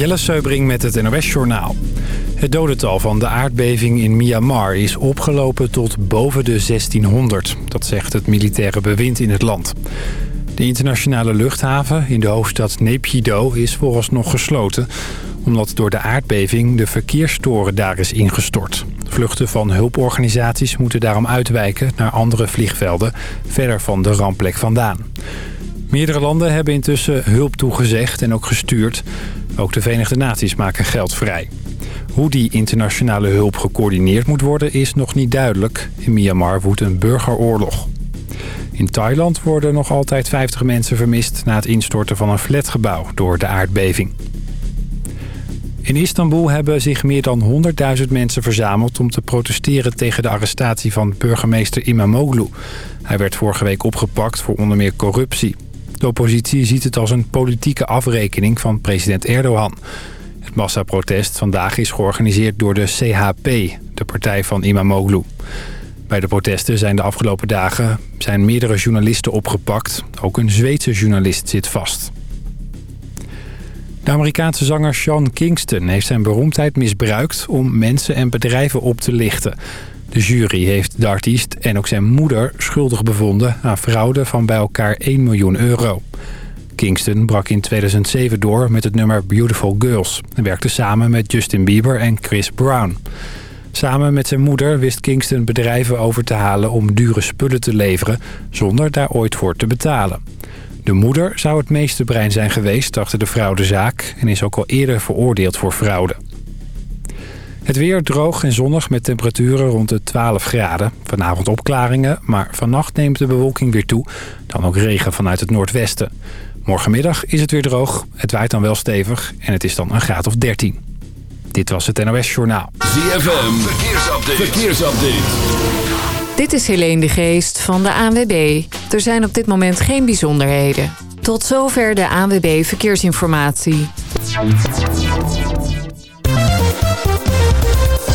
Jelle Seubring met het NOS Journaal. Het dodental van de aardbeving in Myanmar is opgelopen tot boven de 1600. Dat zegt het militaire bewind in het land. De internationale luchthaven in de hoofdstad Naypyidaw is vooralsnog gesloten... omdat door de aardbeving de verkeerstoren daar is ingestort. Vluchten van hulporganisaties moeten daarom uitwijken naar andere vliegvelden... verder van de rampplek vandaan. Meerdere landen hebben intussen hulp toegezegd en ook gestuurd. Ook de Verenigde Naties maken geld vrij. Hoe die internationale hulp gecoördineerd moet worden is nog niet duidelijk. In Myanmar woedt een burgeroorlog. In Thailand worden nog altijd 50 mensen vermist... na het instorten van een flatgebouw door de aardbeving. In Istanbul hebben zich meer dan 100.000 mensen verzameld... om te protesteren tegen de arrestatie van burgemeester Imamoglu. Hij werd vorige week opgepakt voor onder meer corruptie. De oppositie ziet het als een politieke afrekening van president Erdogan. Het massaprotest vandaag is georganiseerd door de CHP, de partij van Imamoglu. Bij de protesten zijn de afgelopen dagen zijn meerdere journalisten opgepakt. Ook een Zweedse journalist zit vast. De Amerikaanse zanger Sean Kingston heeft zijn beroemdheid misbruikt om mensen en bedrijven op te lichten. De jury heeft de artiest en ook zijn moeder schuldig bevonden aan fraude van bij elkaar 1 miljoen euro. Kingston brak in 2007 door met het nummer Beautiful Girls... en werkte samen met Justin Bieber en Chris Brown. Samen met zijn moeder wist Kingston bedrijven over te halen om dure spullen te leveren... zonder daar ooit voor te betalen. De moeder zou het meeste brein zijn geweest achter de fraudezaak... en is ook al eerder veroordeeld voor fraude. Het weer droog en zonnig met temperaturen rond de 12 graden. Vanavond opklaringen, maar vannacht neemt de bewolking weer toe. Dan ook regen vanuit het noordwesten. Morgenmiddag is het weer droog, het waait dan wel stevig en het is dan een graad of 13. Dit was het NOS Journaal. ZFM, verkeersupdate. verkeersupdate. Dit is Helene de Geest van de ANWB. Er zijn op dit moment geen bijzonderheden. Tot zover de ANWB Verkeersinformatie.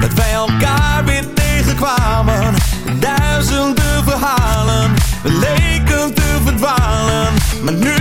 Dat wij elkaar weer tegenkwamen. Duizenden verhalen We leken te verdwalen. Maar nu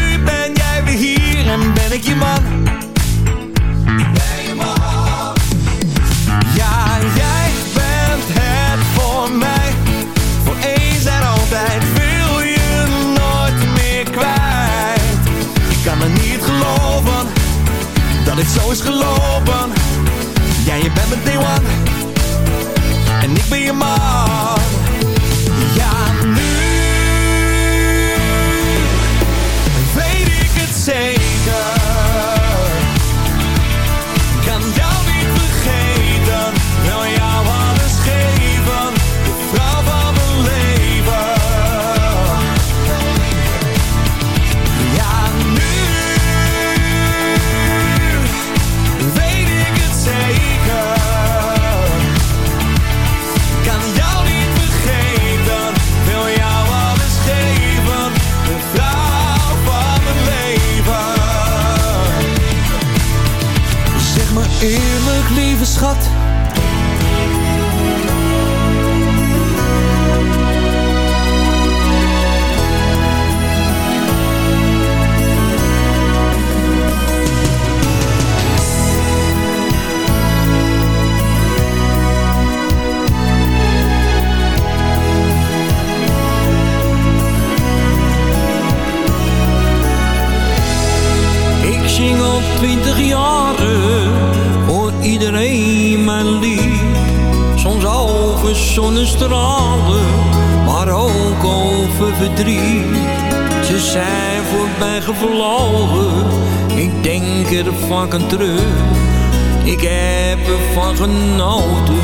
heb ervan genoten,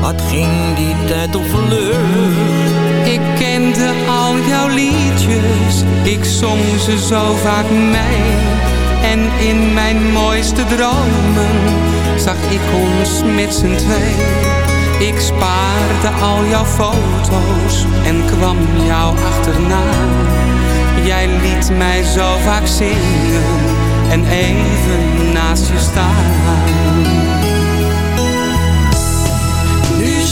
wat ging die tijd vlug. Ik kende al jouw liedjes, ik zong ze zo vaak mee. En in mijn mooiste dromen zag ik ons met z'n twee. Ik spaarde al jouw foto's en kwam jou achterna. Jij liet mij zo vaak zingen en even naast je staan.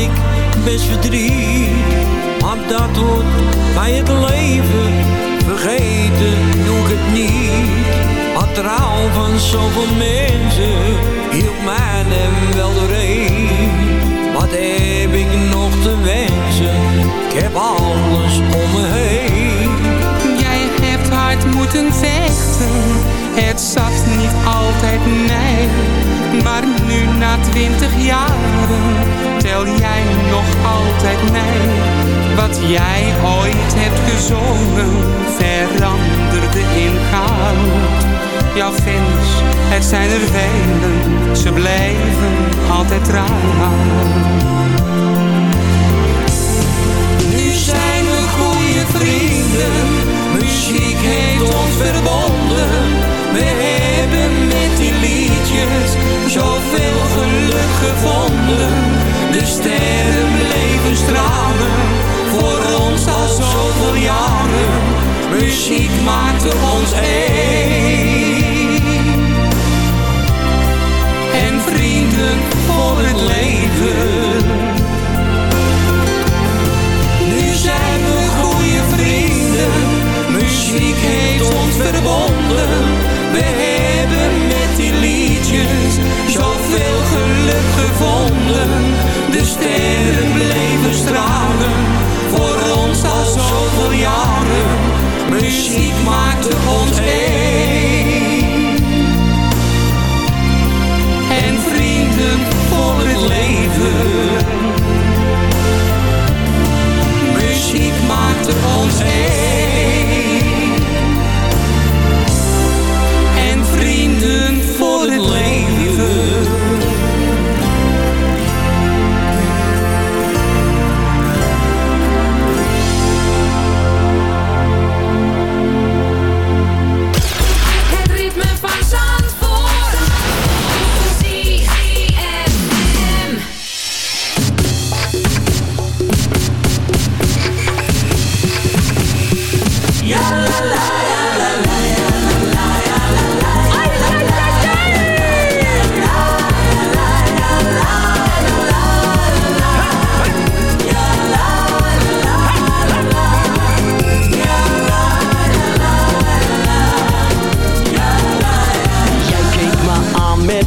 Ik best verdriet. Maar dat hoort bij het leven, vergeten doe ik het niet. Maar trouw van zoveel mensen hielp mij hem wel doorheen. Wat heb ik nog te wensen, ik heb alles om me heen. Jij hebt hard moeten vechten, het zat niet altijd mij. Maar nu na twintig jaren tel jij nog altijd mij. Wat jij ooit hebt gezongen veranderde in goud. Jouw fans, het zijn er velen, ze blijven altijd trouw.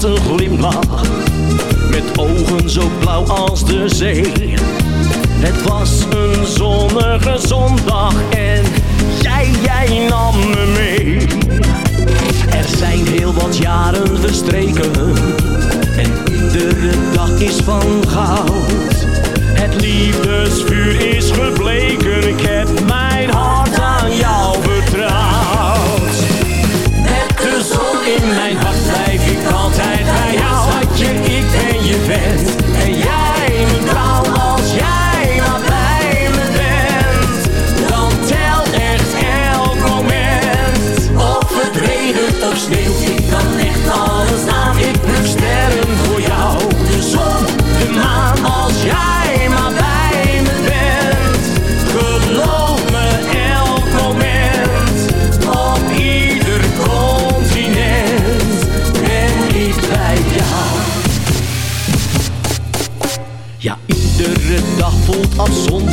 Met glimlach, met ogen zo blauw als de zee. Het was een zonnige zondag en jij, jij nam me mee. Er zijn heel wat jaren verstreken en iedere dag is van goud. Het liefdesvuur is gebleken, ik heb mijn ben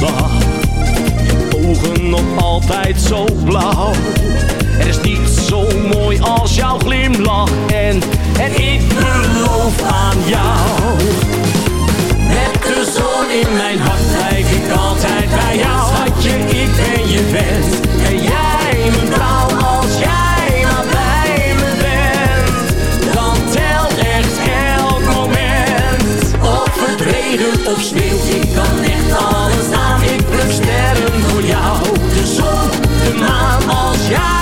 Je ogen nog altijd zo blauw. Er is niets zo mooi als jouw glimlach. En, en ik beloof aan jou. Met de zon in mijn hart blijf ik altijd bij jou. Schatje, ik ben je vent. En jij mijn trouw als jij bent. Regent of sneeuwt, ik kan echt alles maan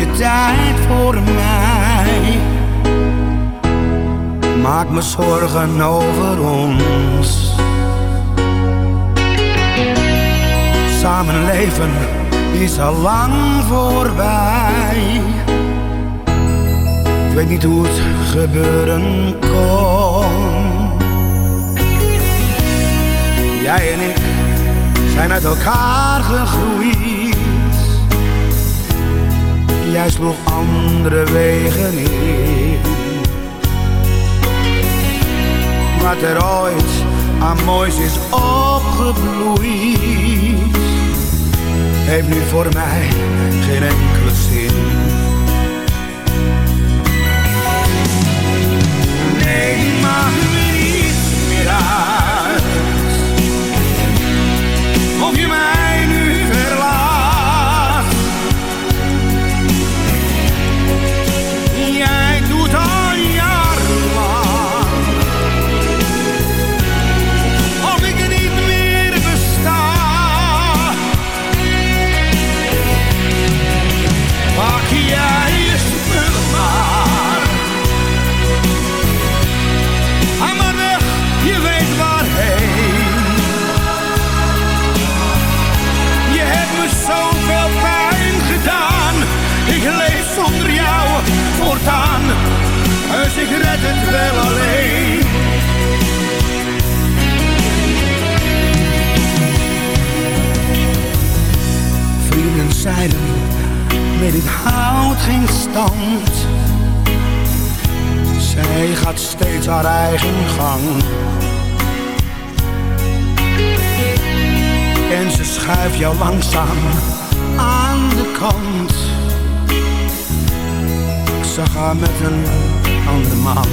je tijd voor mij. Maak me zorgen over ons. Samen leven is al lang voorbij. Ik weet niet hoe het gebeuren kon. Jij en ik zijn uit elkaar gegroeid juist jij sloeg andere wegen in. maar er ooit aan moois is opgebloeid, heeft nu voor mij geen enkele zin. stand. Zij gaat steeds haar eigen gang. En ze schuift jou langzaam aan de kant. Ik zag haar met een andere man.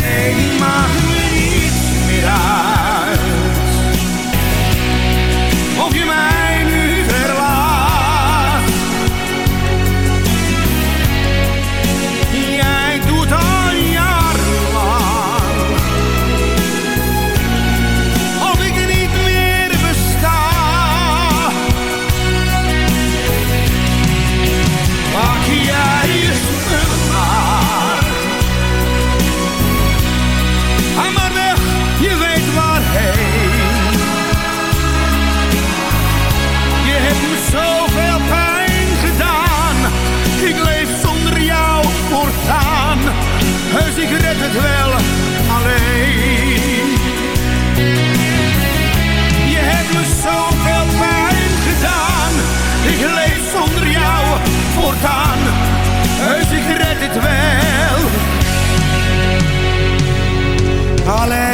Nee, die niet meer uit. Of je mij ik red het wel alleen. Je hebt me zoveel pijn gedaan, ik leef zonder jou voortaan. Heus, ik red het wel alleen.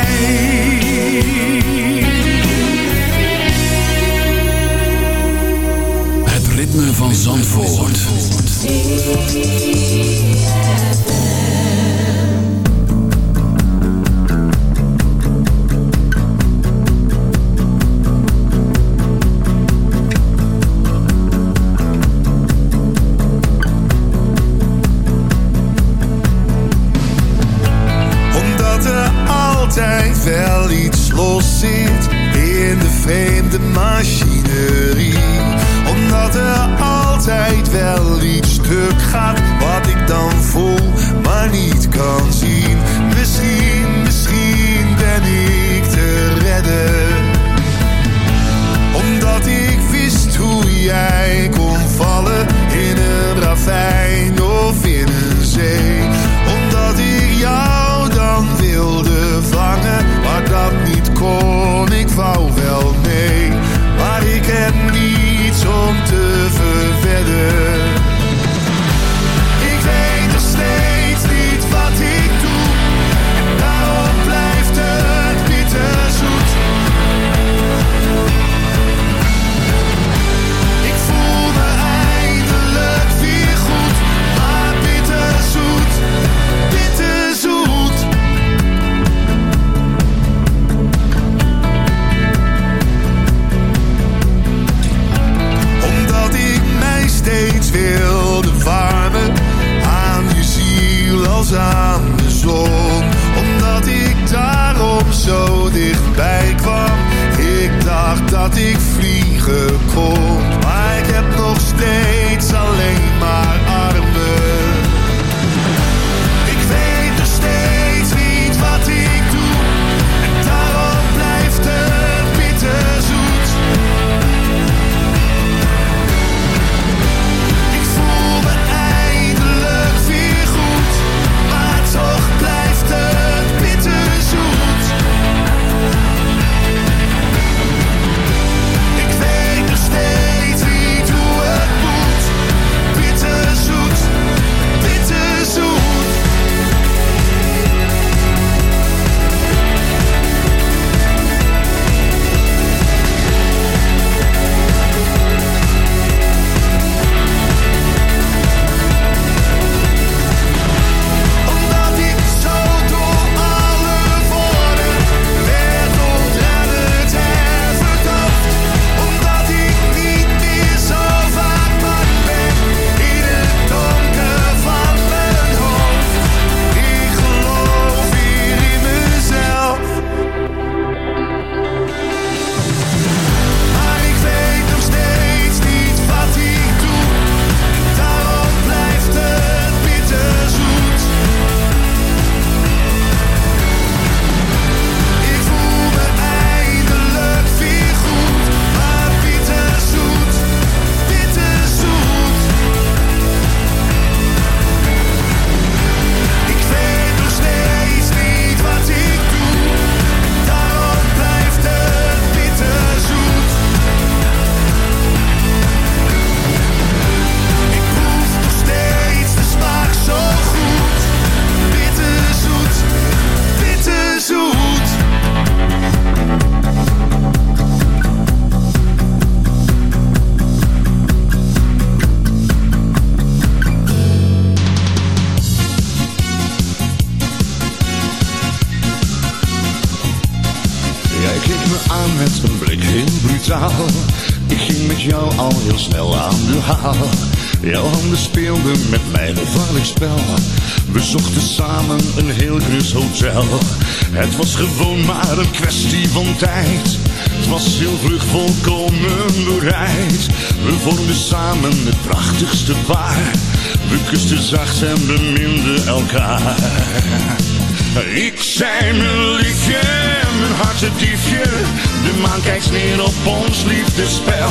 Heel snel aan de haal. Jouw handen speelden met mij een gevaarlijk spel. We zochten samen een heel grus hotel. Het was gewoon maar een kwestie van tijd. Het was heel volkomen bereid. We vormden samen het prachtigste paar. We kusten zacht en beminden elkaar. Ik zei mijn liefje, mijn hartediefje. De maan kijkt neer op ons liefdespel.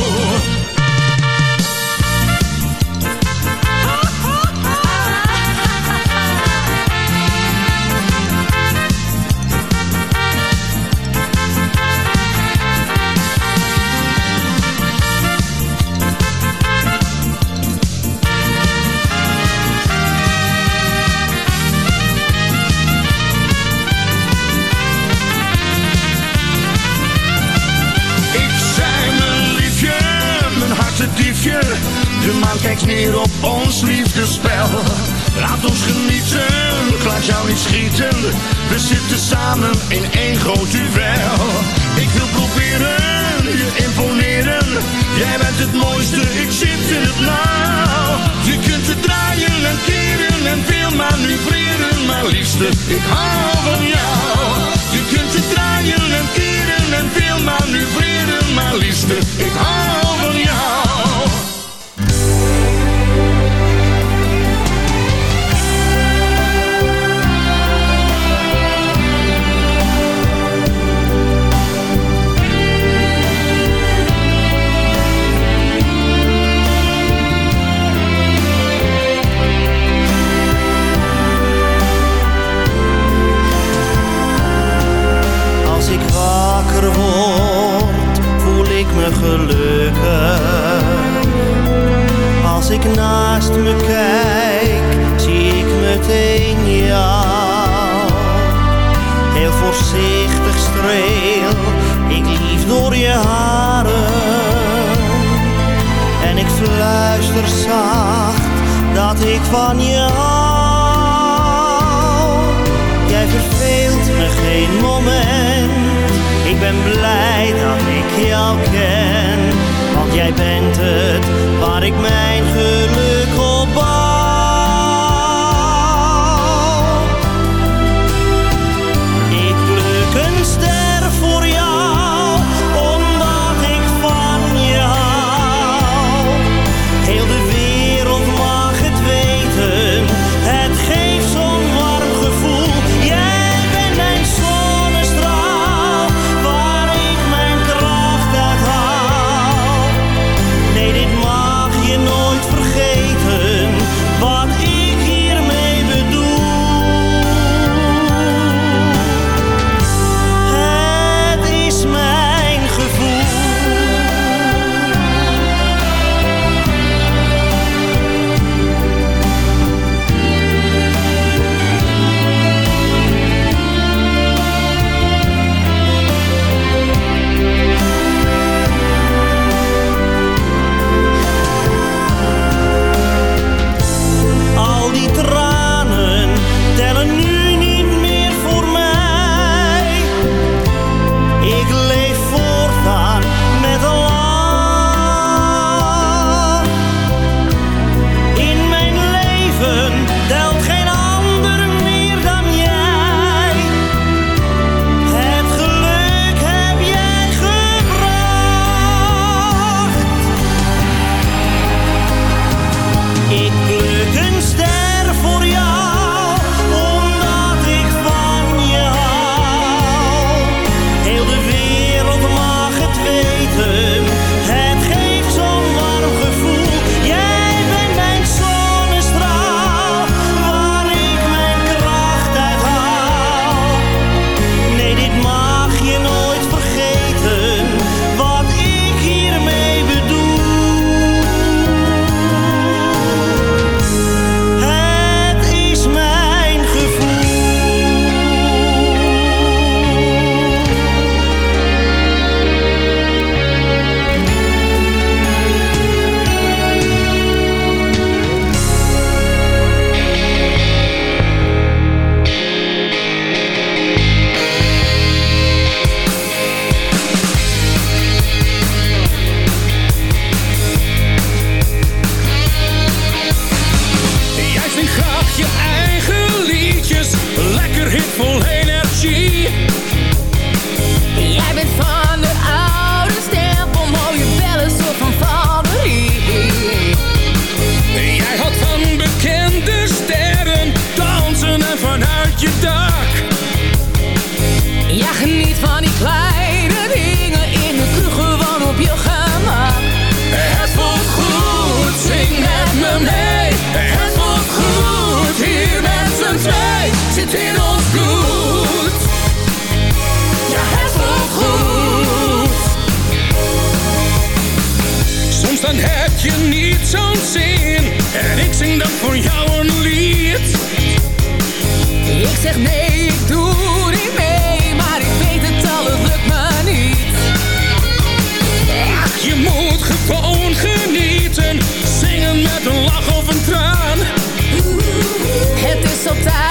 Kijkt neer op ons liefdespel. Laat ons genieten, ik laat jou niet schieten. We zitten samen in één groot duel. Ik wil proberen, je imponeren. Jij bent het mooiste, ik zit in het nauw. Je kunt het draaien en keren en veel manoeuvreren. Maar liefste, ik hou van jou. Je kunt het draaien en keren en veel manoeuvreren. Maar liefste, ik hou van jou. Me gelukkig. Als ik naast me kijk, zie ik meteen jou. Heel voorzichtig streel ik lief door je haren. En ik fluister zacht dat ik van je hou. Jij verveelt me geen moment. Ik ben blij dat ik jou ken. Want jij bent het waar ik mijn geluk je niet zo'n zin. En ik zing dan voor jou een lied. Ik zeg nee, ik doe niet mee, maar ik weet het al, het lukt me niet. Ach, je moet gewoon genieten, zingen met een lach of een traan. Het is op tijd.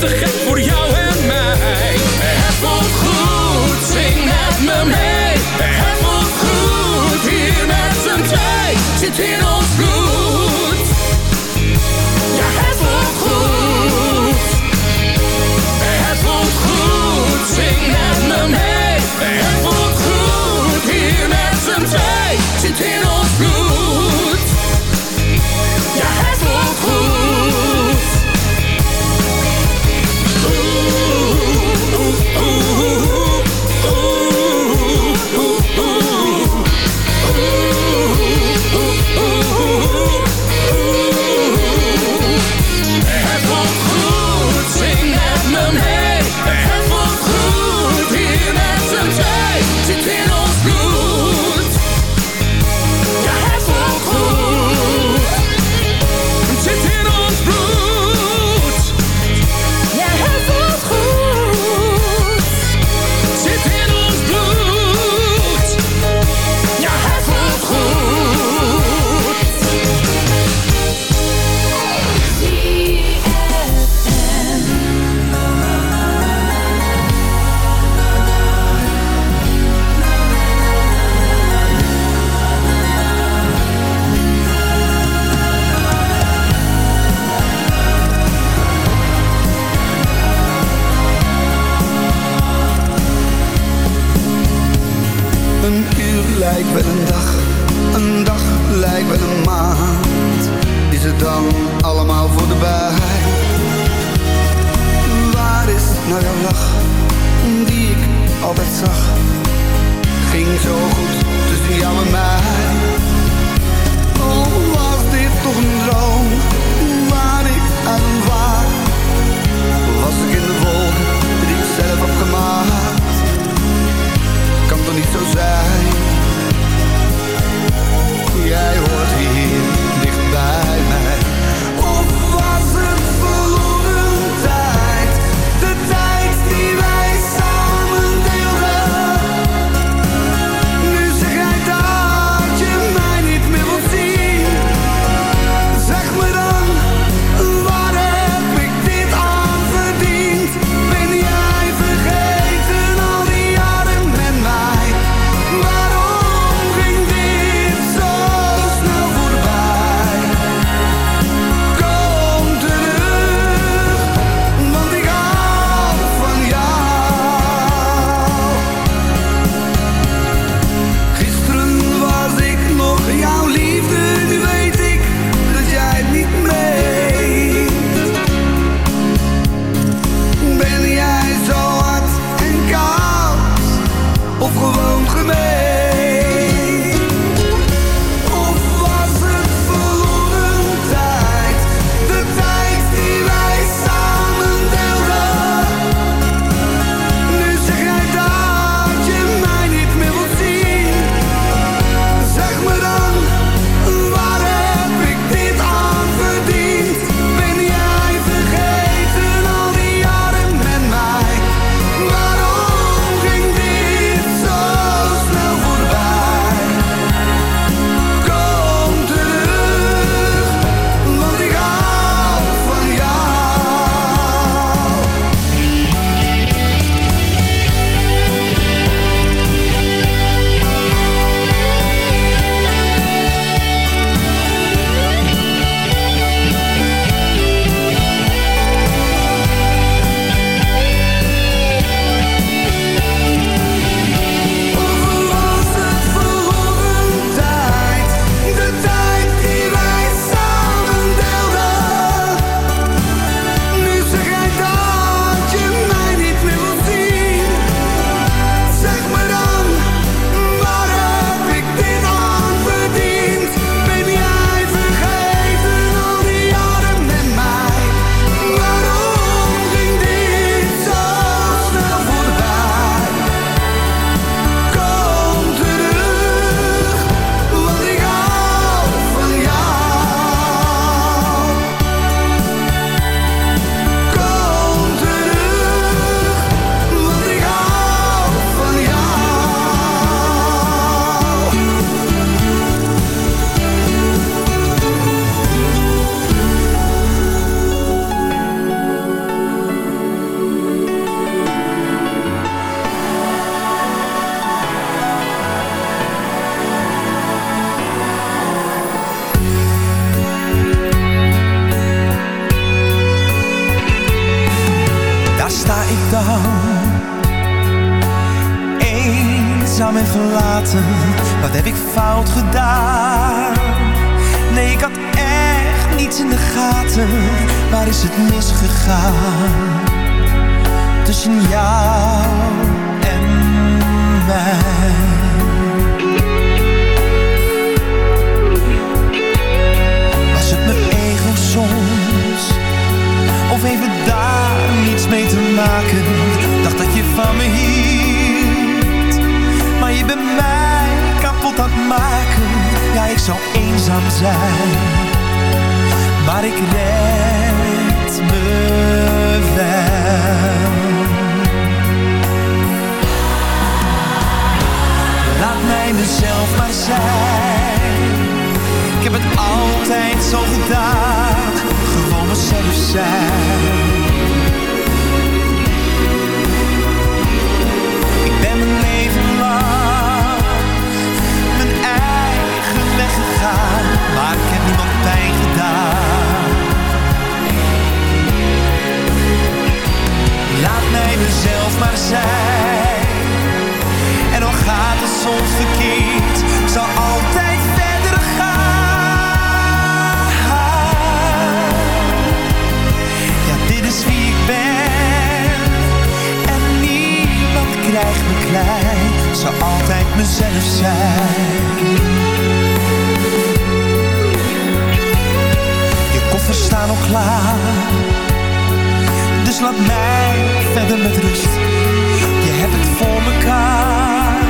te gek voor jou maken? Dacht dat je van me hield. Maar je bent mij kapot aan het maken. Ja, ik zou eenzaam zijn. Maar ik red me wel. Laat mij mezelf maar zijn. Ik heb het altijd zo gedaan. Gewoon mezelf zijn. Mezelf maar zijn. En al gaat het soms verkeerd, zal altijd verder gaan. Ja, dit is wie ik ben. En niemand krijgt me klein, zal altijd mezelf zijn. Je koffers staan al klaar, dus laat mij verder met rust. Je hebt het voor mekaar.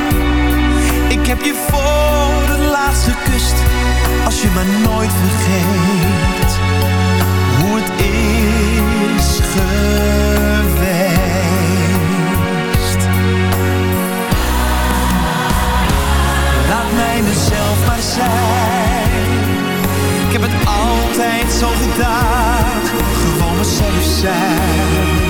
Ik heb je voor de laatste kust. Als je me nooit vergeet hoe het is geweest. Laat mij mezelf maar zijn. Ik heb het altijd zo gedaan. Gewoon mezelf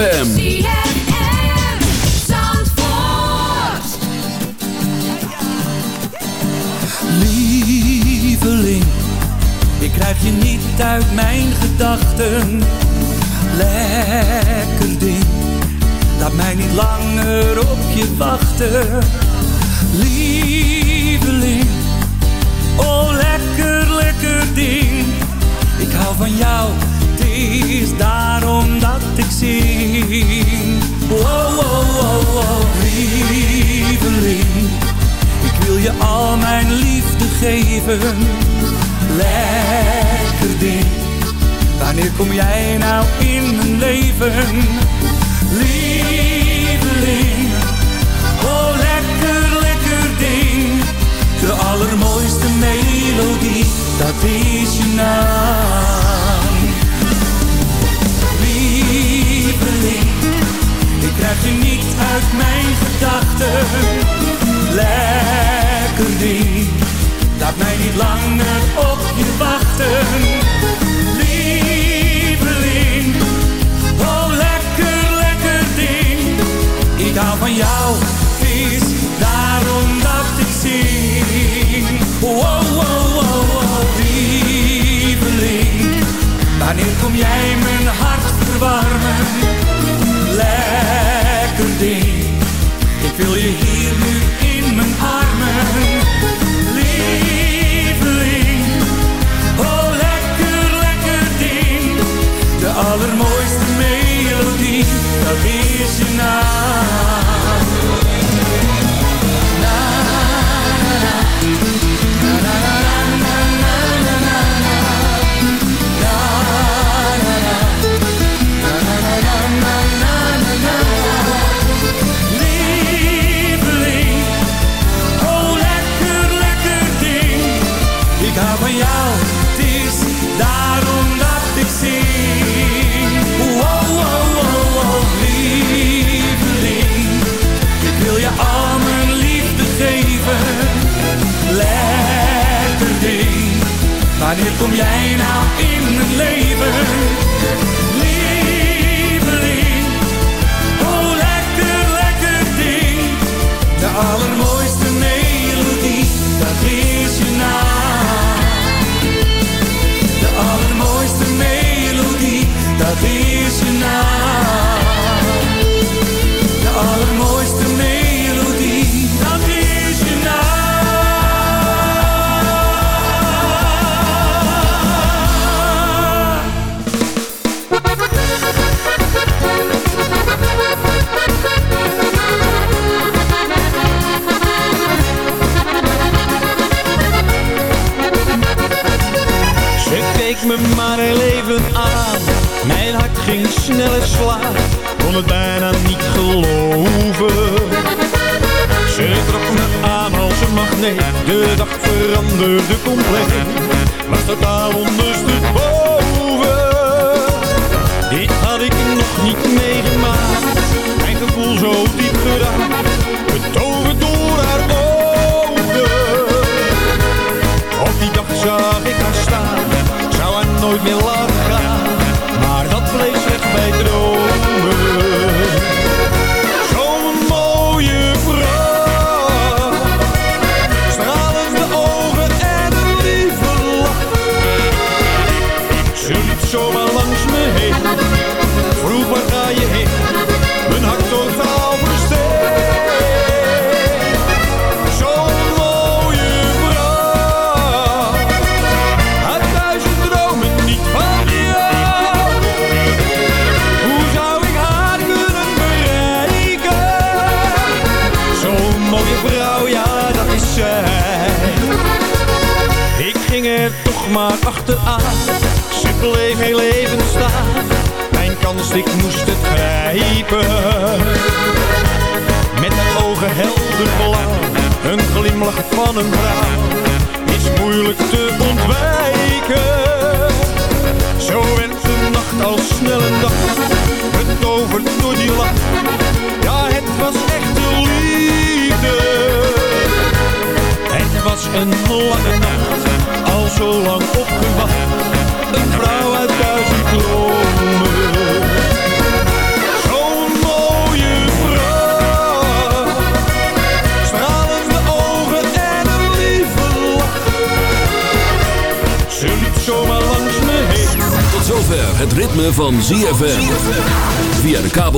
ZFM. Ik krijg je niet uit mijn gedachten Lekker ding Laat mij niet langer op je wachten Oh, oh, oh, oh, lieveling. Ik wil je al mijn liefde geven. Lekker ding, wanneer kom jij nou in mijn leven? Lieveling, oh lekker, lekker ding. De allermooiste melodie, dat is je naam. Krijg je niet uit mijn gedachten. Lekker ding, laat mij niet langer op je wachten. Lieveling, oh lekker, lekker ding. Ik hou van jou, vies. is daarom dat ik zin. Wow, wow, wow, wow, lieveling. Wanneer kom jij mijn hart verwarmen? Lekker be